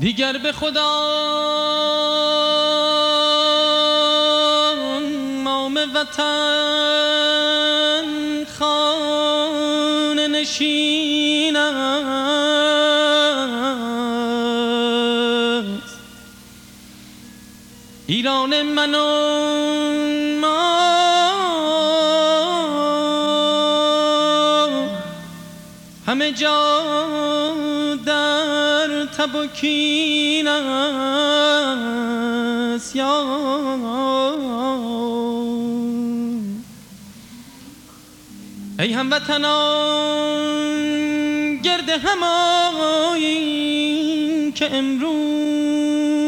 دیگر به خدا مام وطن خانه نشین ایران من همه جا در تب و کین است یا ای هموطنان گرد همایی که امروز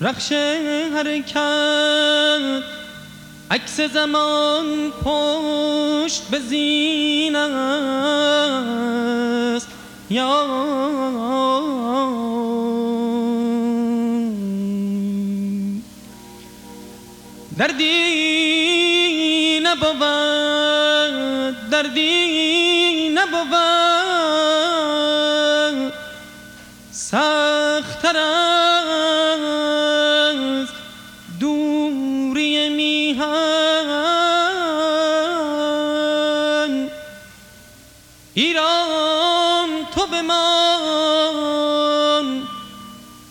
رخش حرکت عکس زمان پشت به دردی نبود دردی نبود سختتر از دوری میهن ایران من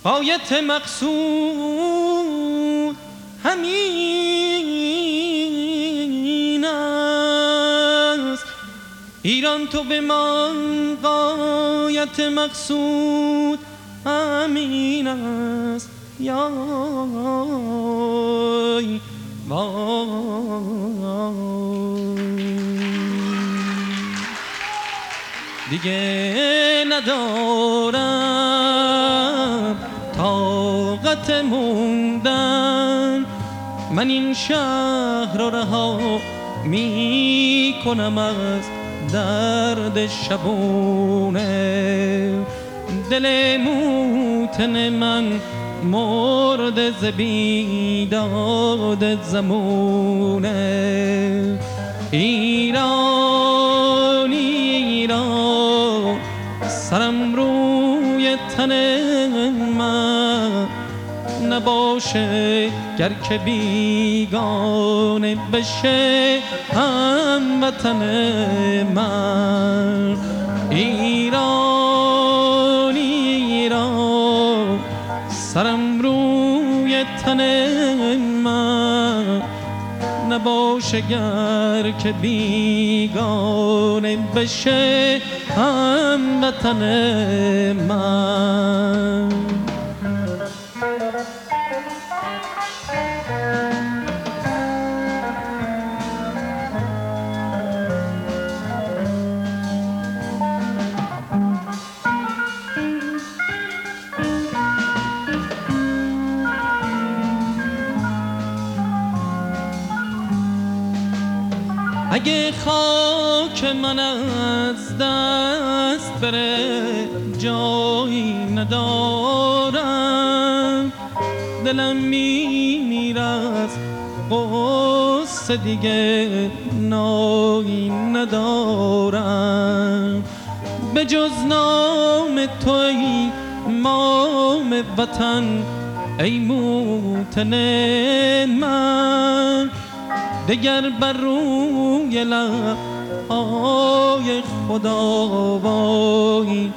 پایت مقصود همین است. ایران تو به من قایت مقصود همین است. یا دیگه ندارم طاقت موندن. من این شهر را رها می کنم از درد شبونه. دل موتن من مرد ز بیداد زمونه. ایران تن من نباشه. گر که بیگانه بشه هم وطن من. ایران ایران سرم روی تن من نباشه گر که بیگانه بشه هم وطن من. اگه خاک من از دست بره جایی ندارم. دلم میمیره از قصه دیگه نایی ندارم. به جز نام تو ای مام وطن ای موتن من. دگر بر روی لبهای خدا وای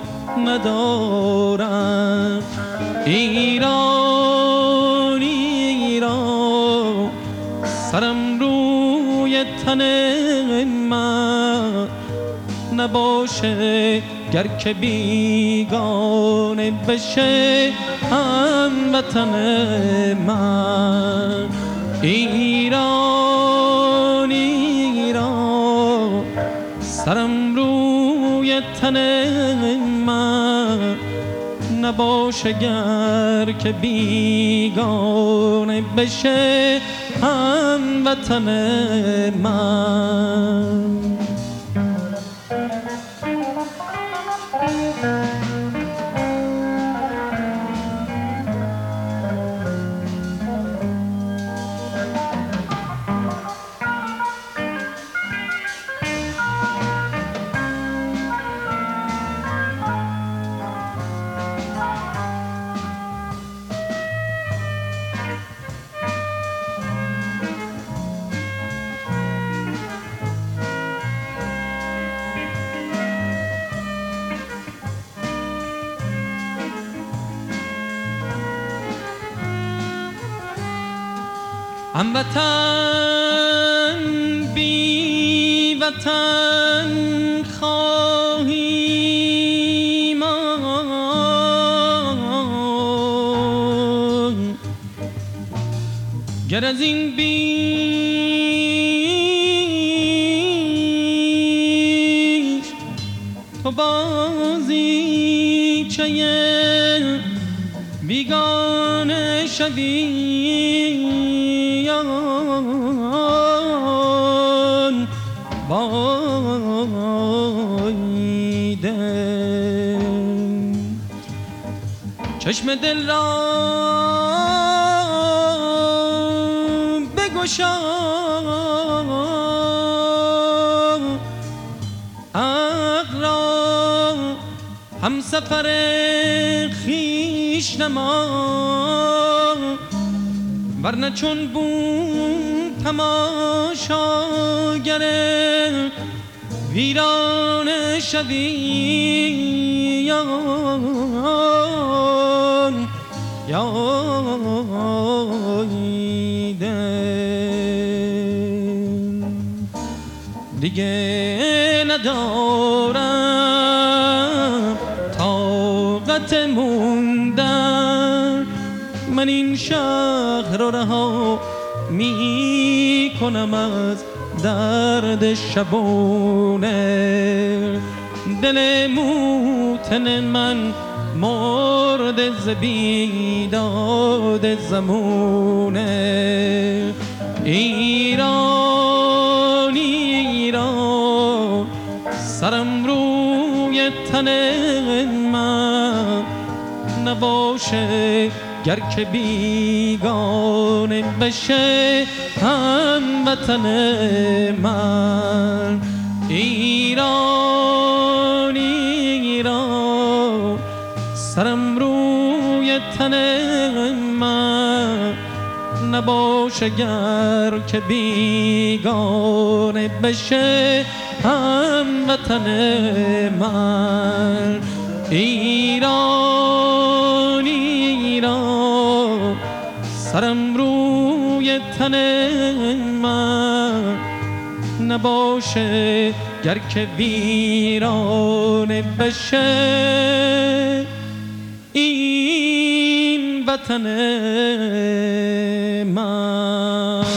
ندارم. ایران ایران سرم روی تن من نباشه گر که بیگانه بشه هم وطن من. ایران سرم روی تن من نباشه گر که بیگانه بشه هم وطن من. هموطن بی وطن خواهی مان گر از این بیش تو بازی چه بیگانه شوی. چشم دل را بگشا را هم سفر خیش نما. ورنه چون بون تماشاگر ویران شوی. دیگه ندارم. طاقت موندن. من این شهر رو رها می کنم از درد شبونه. دل موتن من مرد ز بیداد زمونه. ایران ایران سرم روی تن من. نباشه گر که بیگانه بشه هم وطن من. ایران تن من نباشه گر که بیگانه بشه هم وطن من. ایران ایران سرم روی تن من. نباشه گر که ویرانه بشه من.